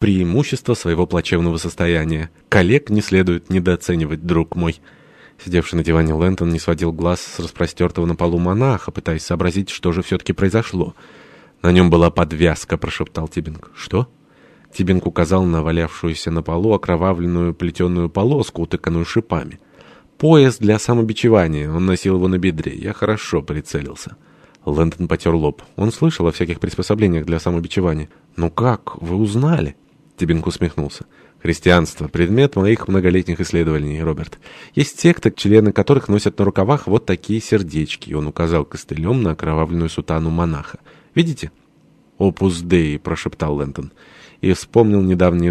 преимущество своего плачевного состояния. Коллег не следует недооценивать, друг мой». Сидевший на диване Лэнтон не сводил глаз с распростертого на полу монаха, пытаясь сообразить, что же все-таки произошло. «На нем была подвязка», — прошептал Тибинг. «Что?» Тибинг указал на валявшуюся на полу окровавленную плетеную полоску, утыканную шипами. «Пояс для самобичевания. Он носил его на бедре. Я хорошо прицелился». Лэндон потер лоб. Он слышал о всяких приспособлениях для самобичевания. «Ну как? Вы узнали?» Тибинг усмехнулся. «Христианство — предмет моих многолетних исследований, Роберт. Есть секты, члены которых носят на рукавах вот такие сердечки». Он указал костылем на окровавленную сутану монаха. «Видите?» «Опус Деи», — прошептал Лэнтон. И вспомнил недавнее